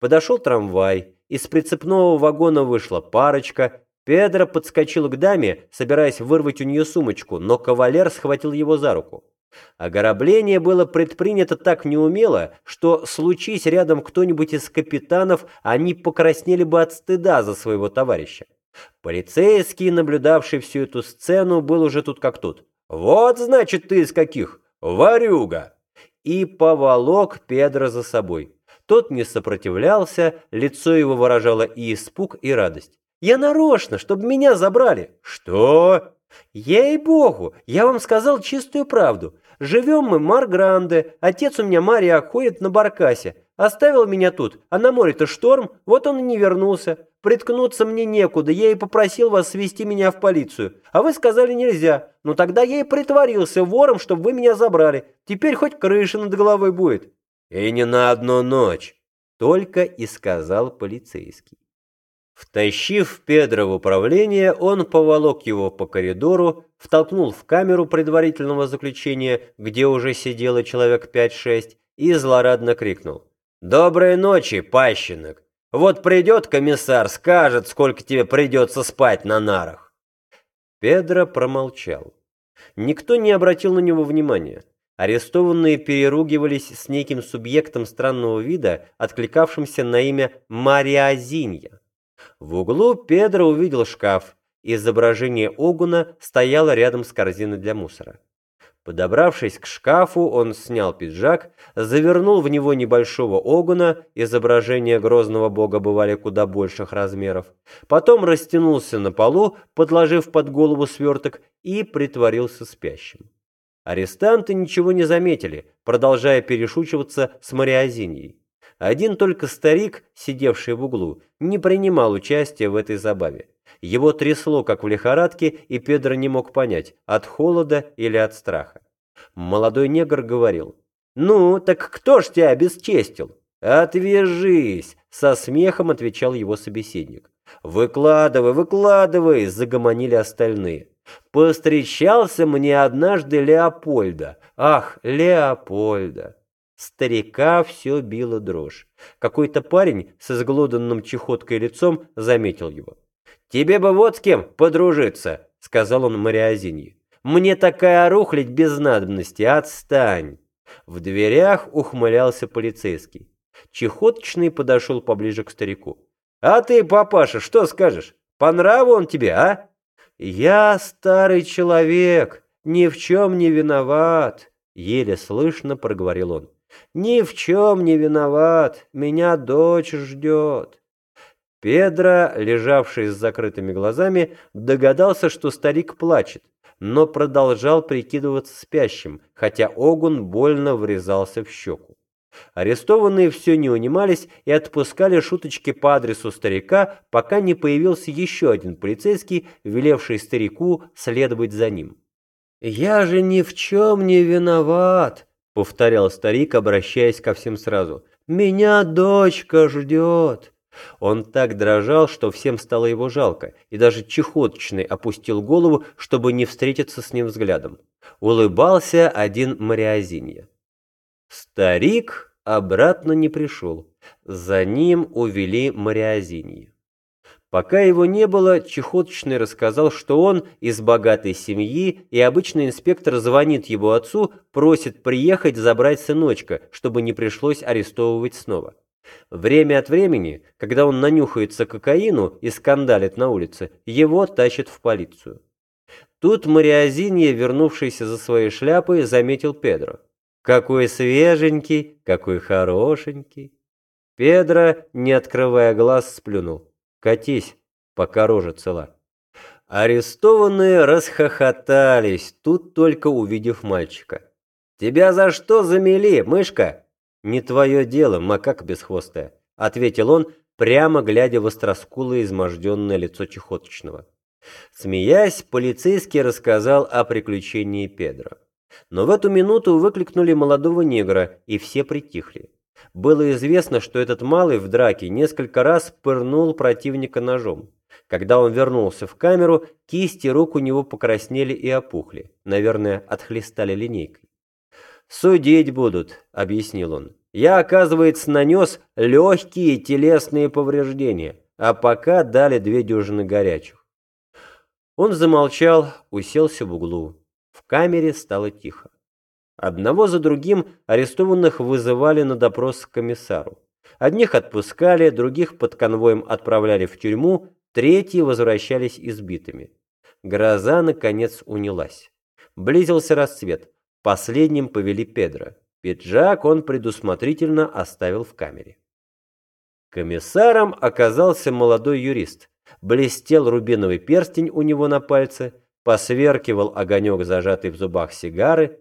Подошел трамвай, из прицепного вагона вышла парочка, Педро подскочил к даме, собираясь вырвать у нее сумочку, но кавалер схватил его за руку. Ограбление было предпринято так неумело, что, случись рядом кто-нибудь из капитанов, они покраснели бы от стыда за своего товарища. Полицейский, наблюдавший всю эту сцену, был уже тут как тут. «Вот, значит, ты из каких? Варюга!» И поволок Педро за собой. Тот не сопротивлялся, лицо его выражало и испуг, и радость. «Я нарочно, чтобы меня забрали». «Что?» «Ей-богу, я вам сказал чистую правду. Живем мы Маргранде, отец у меня Мария ходит на баркасе. Оставил меня тут, а на море-то шторм, вот он и не вернулся. Приткнуться мне некуда, я и попросил вас свести меня в полицию. А вы сказали нельзя. Ну тогда я и притворился вором, чтобы вы меня забрали. Теперь хоть крыша над головой будет». «И не на одну ночь», — только и сказал полицейский. Втащив Педро в управление, он поволок его по коридору, втолкнул в камеру предварительного заключения, где уже сидело человек 5-6, и злорадно крикнул. «Доброй ночи, пащенок! Вот придет комиссар, скажет, сколько тебе придется спать на нарах!» Педро промолчал. Никто не обратил на него внимания. Арестованные переругивались с неким субъектом странного вида, откликавшимся на имя Мариазинья. В углу Педро увидел шкаф. Изображение Огуна стояло рядом с корзиной для мусора. Подобравшись к шкафу, он снял пиджак, завернул в него небольшого огуна, изображения грозного бога бывали куда больших размеров, потом растянулся на полу, подложив под голову сверток, и притворился спящим. Арестанты ничего не заметили, продолжая перешучиваться с Мариазиньей. Один только старик, сидевший в углу, не принимал участия в этой забаве. Его трясло, как в лихорадке, и Педро не мог понять, от холода или от страха. Молодой негр говорил, «Ну, так кто ж тебя обесчестил?» «Отвяжись!» — со смехом отвечал его собеседник. «Выкладывай, выкладывай!» — загомонили остальные. «Постречался мне однажды Леопольда. Ах, Леопольда!» Старика все било дрожь. Какой-то парень с изглоданным чехоткой лицом заметил его. «Тебе бы вот с кем подружиться», — сказал он Мариазинье. «Мне такая рухлядь без надобности, отстань!» В дверях ухмылялся полицейский. Чехоточный подошел поближе к старику. «А ты, папаша, что скажешь? По нраву он тебе, а?» «Я старый человек, ни в чем не виноват», — еле слышно проговорил он. Ни в чем не виноват, меня дочь ждет. Педро, лежавший с закрытыми глазами, догадался, что старик плачет, но продолжал прикидываться спящим, хотя огун больно врезался в щеку. Арестованные все не унимались и отпускали шуточки по адресу старика, пока не появился еще один полицейский, велевший старику следовать за ним. «Я же ни в чем не виноват», повторял старик, обращаясь ко всем сразу. «Меня дочка ждет!» Он так дрожал, что всем стало его жалко, и даже чехоточный опустил голову, чтобы не встретиться с ним взглядом. Улыбался один Мариазинья. Старик обратно не пришел. За ним увели Мариазинья. Пока его не было, Чехоточный рассказал, что он из богатой семьи, и обычный инспектор звонит его отцу, просит приехать забрать сыночка, чтобы не пришлось арестовывать снова. Время от времени, когда он нанюхается кокаину и скандалит на улице, его тащат в полицию. Тут Мариазинья, вернувшийся за своей шляпой, заметил Педро. «Какой свеженький, какой хорошенький!» Педро, не открывая глаз, сплюнул. Катись, пока рожа цела. Арестованные расхохотались, тут только увидев мальчика. «Тебя за что замели, мышка?» «Не твое дело, макак бесхвостая», — ответил он, прямо глядя в остроскулое изможденное лицо чехоточного. Смеясь, полицейский рассказал о приключении Педро. Но в эту минуту выкликнули молодого негра, и все притихли. Было известно, что этот малый в драке несколько раз пырнул противника ножом. Когда он вернулся в камеру, кисти рук у него покраснели и опухли. Наверное, отхлестали линейкой. «Судить будут», — объяснил он. Я, оказывается, нанес легкие телесные повреждения, а пока дали две дюжины горячих. Он замолчал, уселся в углу. В камере стало тихо. Одного за другим арестованных вызывали на допрос к комиссару. Одних отпускали, других под конвоем отправляли в тюрьму, третьи возвращались избитыми. Гроза, наконец, унялась. Близился рассвет. Последним повели Педро. Пиджак он предусмотрительно оставил в камере. Комиссаром оказался молодой юрист. Блестел рубиновый перстень у него на пальце, посверкивал огонек, зажатый в зубах сигары.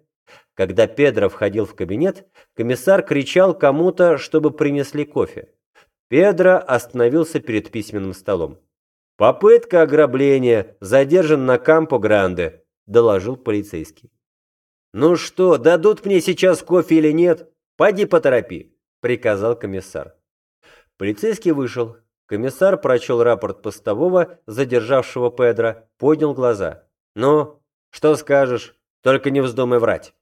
Когда Педро входил в кабинет, комиссар кричал кому-то, чтобы принесли кофе. Педро остановился перед письменным столом. «Попытка ограбления, задержан на Кампо-Гранде», – доложил полицейский. «Ну что, дадут мне сейчас кофе или нет? Пойди поторопи», – приказал комиссар. Полицейский вышел. Комиссар прочел рапорт постового, задержавшего Педро, поднял глаза. «Ну, что скажешь? Только не вздумай врать».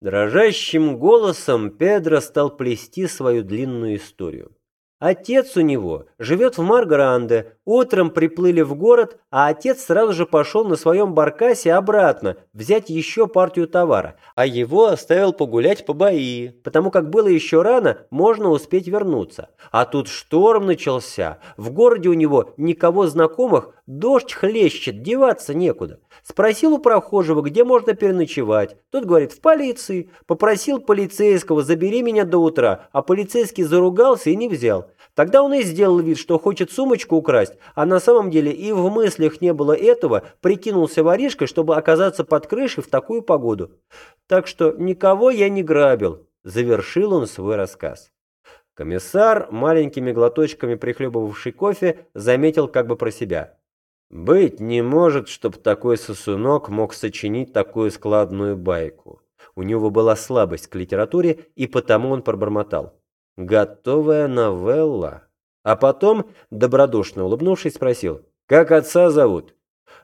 Дрожащим голосом Педро стал плести свою длинную историю. Отец у него живет в Маргранде. Утром приплыли в город, а отец сразу же пошел на своем баркасе обратно взять еще партию товара, а его оставил погулять по Баии, потому как было еще рано, можно успеть вернуться. А тут шторм начался, в городе у него никого знакомых, дождь хлещет, деваться некуда. Спросил у прохожего, где можно переночевать. Тот говорит, в полиции. Попросил полицейского, забери меня до утра, а полицейский заругался и не взял. Тогда он и сделал вид, что хочет сумочку украсть, а на самом деле и в мыслях не было этого, прикинулся воришкой, чтобы оказаться под крышей в такую погоду. Так что никого я не грабил, завершил он свой рассказ. Комиссар, маленькими глоточками прихлебывавший кофе, заметил как бы про себя. Быть не может, чтоб такой сосунок мог сочинить такую складную байку. У него была слабость к литературе, и потому он пробормотал. Готовая новелла. А потом, добродушно улыбнувшись, спросил, «Как отца зовут?»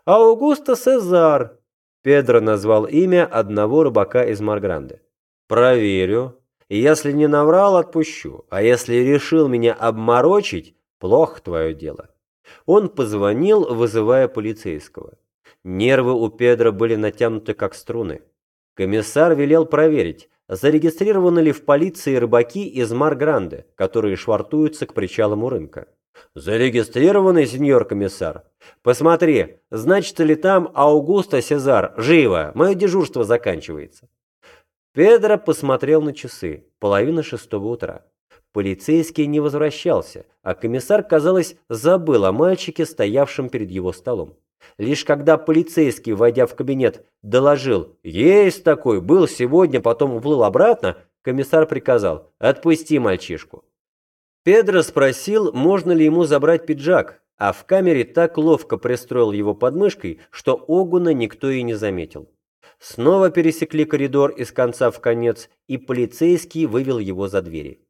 «Аугусто Сезар». Педро назвал имя одного рыбака из Маргранде. «Проверю. Если не наврал, отпущу. А если решил меня обморочить, плохо твое дело». Он позвонил, вызывая полицейского. Нервы у Педро были натянуты как струны. Комиссар велел проверить, зарегистрированы ли в полиции рыбаки из Маргранде, которые швартуются к причалам у рынка. «Зарегистрированы, сеньор комиссар? Посмотри, значит ли там Аугусто Сезар? Живо, мое дежурство заканчивается». Педро посмотрел на часы, половина шестого утра. Полицейский не возвращался, а комиссар, казалось, забыл о мальчике, стоявшем перед его столом. Лишь когда полицейский, войдя в кабинет, доложил «Есть такой, был сегодня, потом уплыл обратно», комиссар приказал «Отпусти мальчишку». Педро спросил, можно ли ему забрать пиджак, а в камере так ловко пристроил его подмышкой, что Огуна никто и не заметил. Снова пересекли коридор из конца в конец, и полицейский вывел его за двери.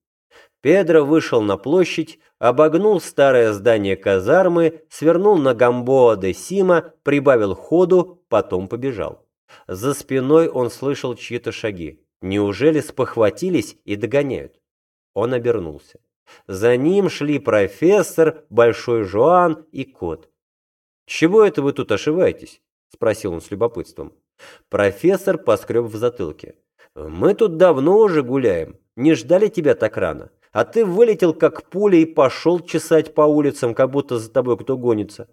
Педро вышел на площадь, обогнул старое здание казармы, свернул на Гамбоа де Сима, прибавил ходу, потом побежал. За спиной он слышал чьи-то шаги. Неужели спохватились и догоняют? Он обернулся. За ним шли профессор, Большой Жуан и кот. «Чего это вы тут ошиваетесь?» – спросил он с любопытством. Профессор поскреб в затылке. «Мы тут давно уже гуляем. Не ждали тебя так рано а ты вылетел как пуля и пошел чесать по улицам, как будто за тобой кто гонится.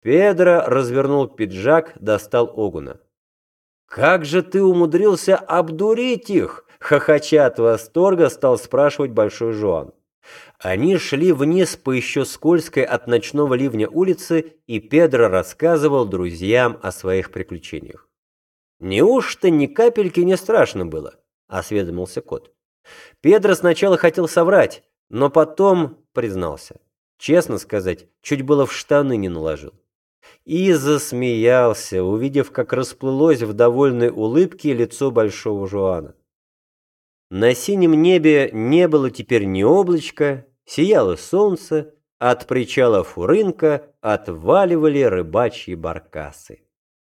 Педро развернул пиджак, достал Огуна. «Как же ты умудрился обдурить их?» Хохоча от восторга стал спрашивать Большой Жуан. Они шли вниз по еще скользкой от ночного ливня улице, и Педро рассказывал друзьям о своих приключениях. «Неужто ни капельки не страшно было?» – осведомился кот. Педро сначала хотел соврать, но потом признался. Честно сказать, чуть было в штаны не наложил. И засмеялся, увидев, как расплылось в довольной улыбке лицо Большого Жуана. На синем небе не было теперь ни облачка, сияло солнце, от причалов у рынка отваливали рыбачьи баркасы.